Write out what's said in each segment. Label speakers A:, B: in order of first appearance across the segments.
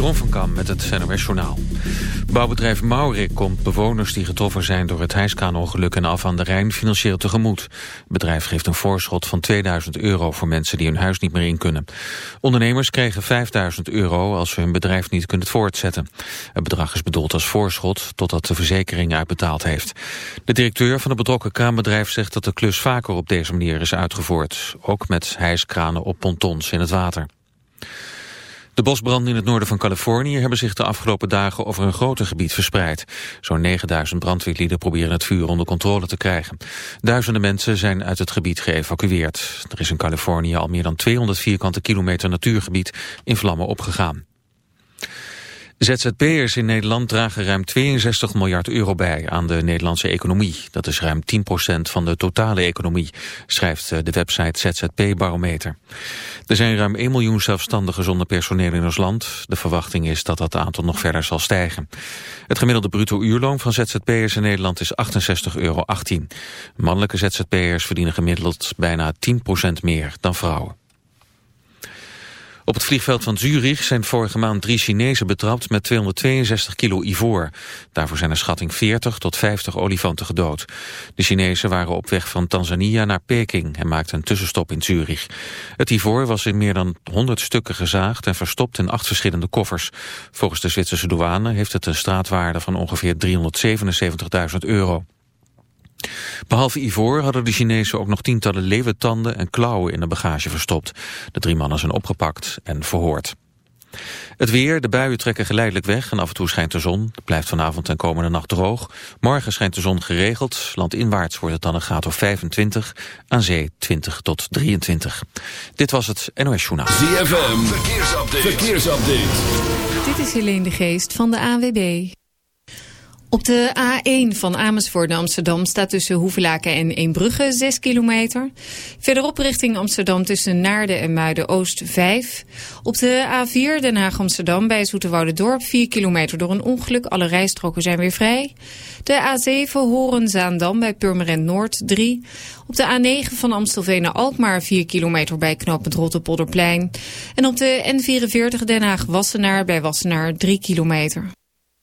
A: Jeroen van Kam met het NOS Journaal. Bouwbedrijf Maurik komt bewoners die getroffen zijn door het hijskraanongeluk en af aan de Rijn financieel tegemoet. Het bedrijf geeft een voorschot van 2000 euro voor mensen die hun huis niet meer in kunnen. Ondernemers kregen 5000 euro als ze hun bedrijf niet kunnen voortzetten. Het bedrag is bedoeld als voorschot totdat de verzekering uitbetaald heeft. De directeur van het betrokken kraanbedrijf zegt dat de klus vaker op deze manier is uitgevoerd. Ook met hijskranen op pontons in het water. De bosbranden in het noorden van Californië hebben zich de afgelopen dagen over een groter gebied verspreid. Zo'n 9000 brandweerlieden proberen het vuur onder controle te krijgen. Duizenden mensen zijn uit het gebied geëvacueerd. Er is in Californië al meer dan 200 vierkante kilometer natuurgebied in vlammen opgegaan. ZZP'ers in Nederland dragen ruim 62 miljard euro bij aan de Nederlandse economie. Dat is ruim 10% van de totale economie, schrijft eh, de website ZZP Barometer. Er zijn ruim 1 miljoen zelfstandigen zonder personeel in ons land. De verwachting is dat dat aantal nog verder zal stijgen. Het gemiddelde bruto uurloon van ZZP'ers in Nederland is 68,18 euro. Mannelijke ZZP'ers verdienen gemiddeld bijna 10% meer dan vrouwen. Op het vliegveld van Zurich zijn vorige maand drie Chinezen betrapt met 262 kilo ivoor. Daarvoor zijn er schatting 40 tot 50 olifanten gedood. De Chinezen waren op weg van Tanzania naar Peking en maakten een tussenstop in Zurich. Het ivoor was in meer dan 100 stukken gezaagd en verstopt in acht verschillende koffers. Volgens de Zwitserse douane heeft het een straatwaarde van ongeveer 377.000 euro. Behalve ivoor hadden de Chinezen ook nog tientallen leeuwentanden en klauwen in de bagage verstopt. De drie mannen zijn opgepakt en verhoord. Het weer, de buien trekken geleidelijk weg en af en toe schijnt de zon. Het blijft vanavond en komende nacht droog. Morgen schijnt de zon geregeld. Landinwaarts wordt het dan een graad of 25. Aan zee 20 tot 23. Dit was het NOS Journaal.
B: ZFM, verkeersupdate. verkeersupdate.
C: Dit is Helene de Geest van de AWB. Op de A1 van Amersfoort naar Amsterdam staat tussen Hoevelaken en Eembrugge 6 kilometer. Verderop richting Amsterdam tussen Naarden en Muiden-Oost 5. Op de A4 Den Haag-Amsterdam bij Dorp 4 kilometer door een ongeluk. Alle rijstroken zijn weer vrij. De A7 Horen-Zaandam bij Purmerend Noord 3. Op de A9 van Amstelveen naar Alkmaar 4 kilometer bij knooppunt Rotterpolderplein. En op de N44 Den Haag-Wassenaar bij Wassenaar 3 kilometer.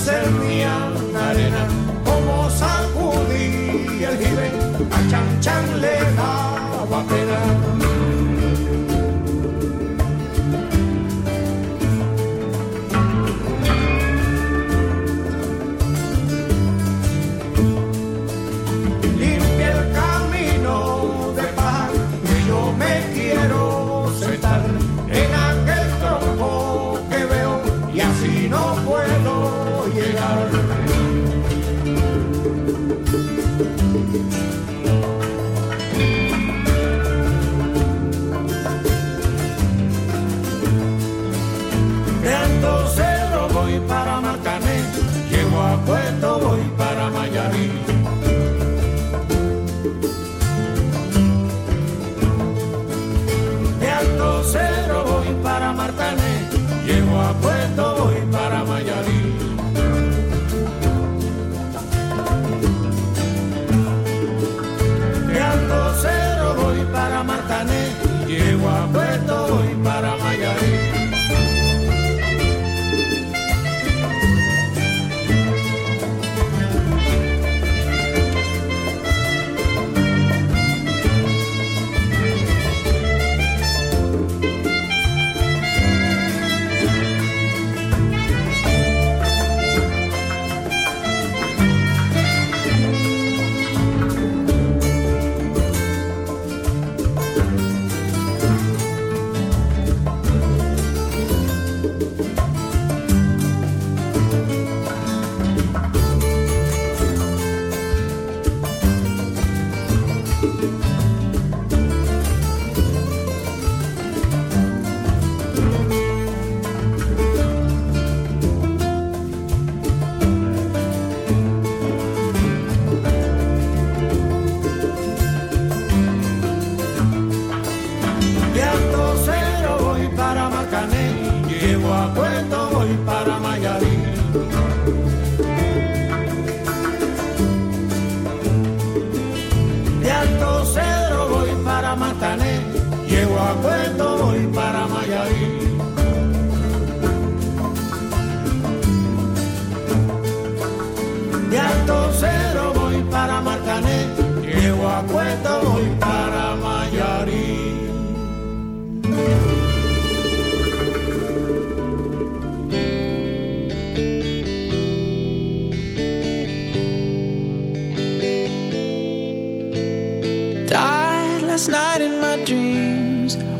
D: ser mía arena.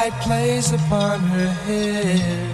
E: light plays upon her
F: hair.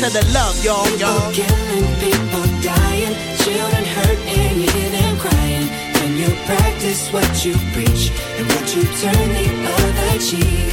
F: to the love, y'all, y'all.
G: Killing, people dying, children hurt and crying. When you practice what you preach and what you turn the other cheek.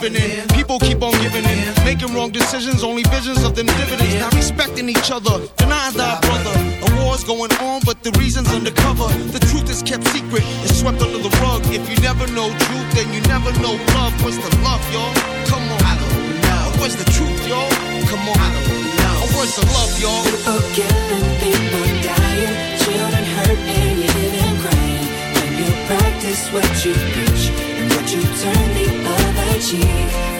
F: World living in? People keep on giving in, making wrong decisions, only visions of them dividends. Not respecting each other, denying thy brother. A war's going on, but the reason's undercover. The truth is kept secret, it's swept under the rug. If you never know truth, then you never know love. What's the love, y'all? Come on. I don't know. Where's the truth, y'all? Come on. I don't know. Where's the love, y'all?
G: People killing, people dying, children hurt and you hear them crying. When you practice what you preach what you turn the other cheek.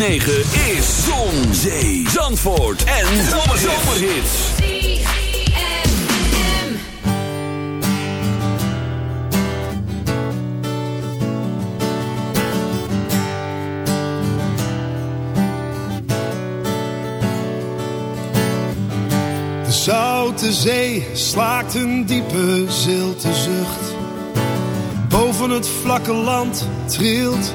B: 106.9 is Zon, Zee, Zandvoort en Zomerhits.
H: De zoute zee slaakt een diepe zilte zucht. Boven het vlakke land trilt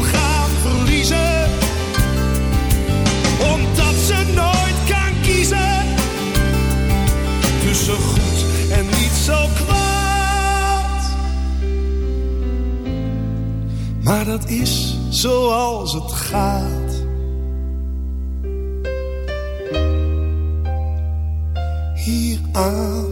H: Zal verliezen. Omdat ze nooit kan kiezen tussen goed en niet zo kwaad. Maar dat is zoals het gaat. Hier aan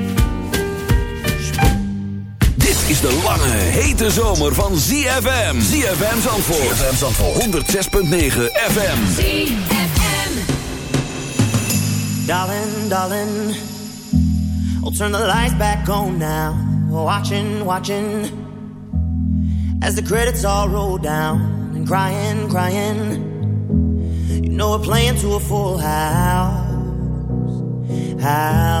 B: Is de lange, hete zomer van ZFM. ZFM Zandvoort. ZFM Zandvoort. 106.9 FM.
I: Darling, darling, I'll turn the lights back on now. Watching, watching, as the credits all roll down and crying, crying. You know we're playing to a full house, house.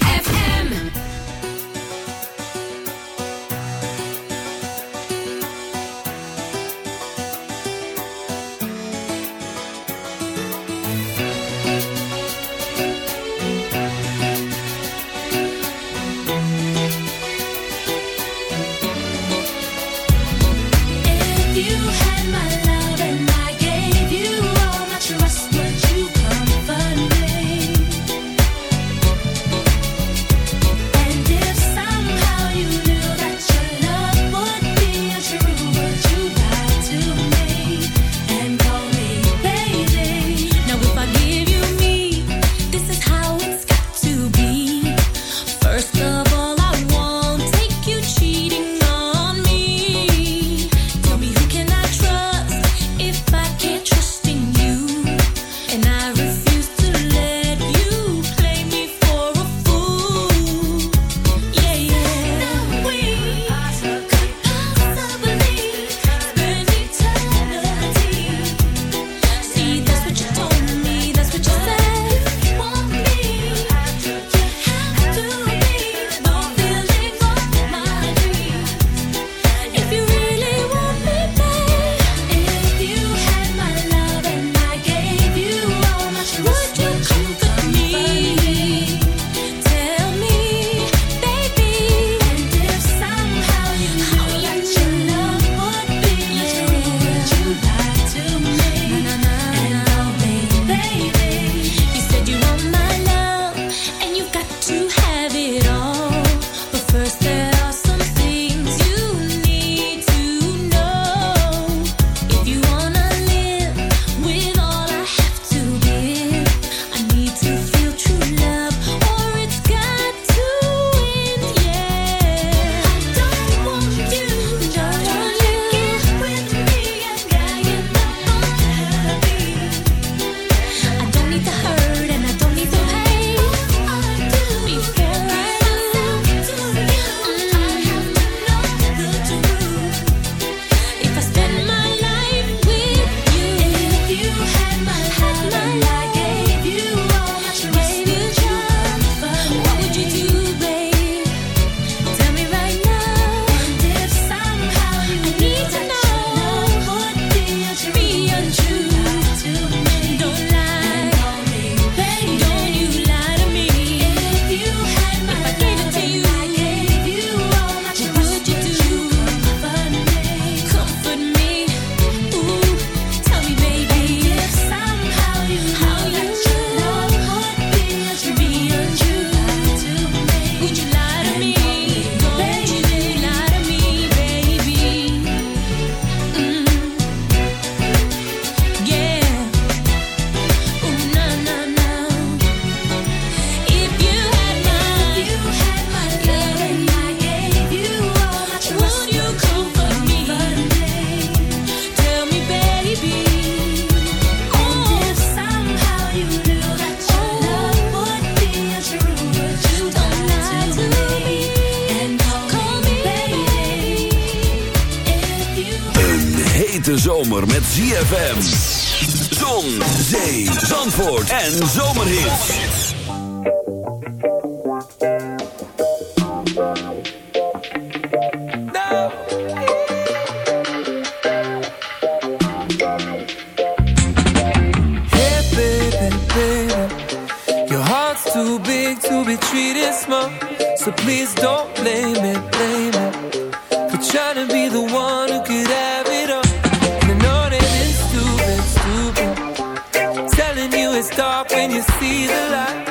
E: it's dark when you see the light.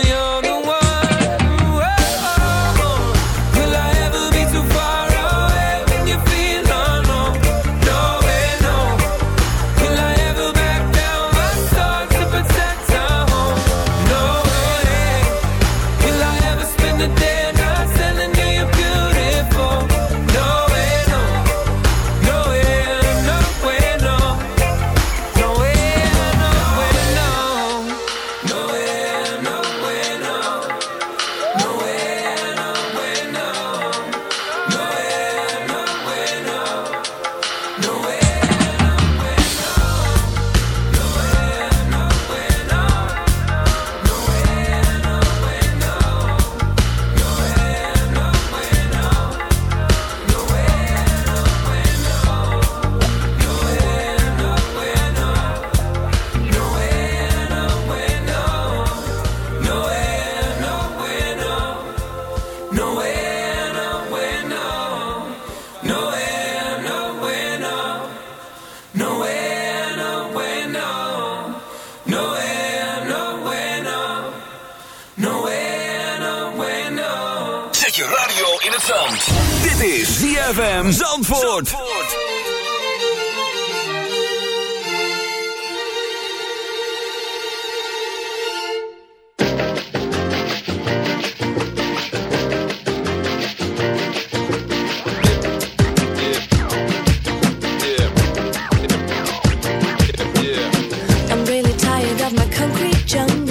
E: my
G: concrete jungle.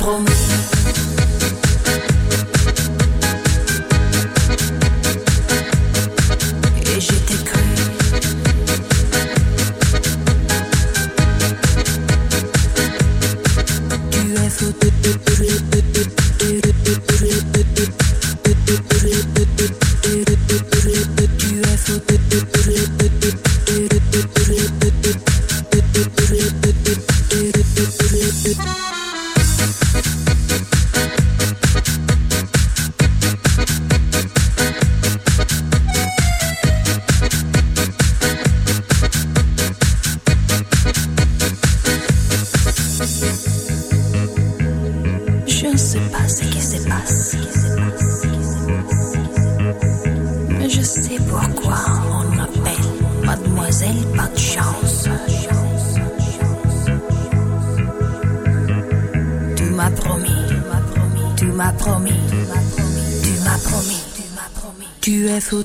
J: promo. Mademoiselle, pas de chance. Tu m'as promis, tu m'as promis, tu m'as promis, tu m'as promis. Tu es
B: faux.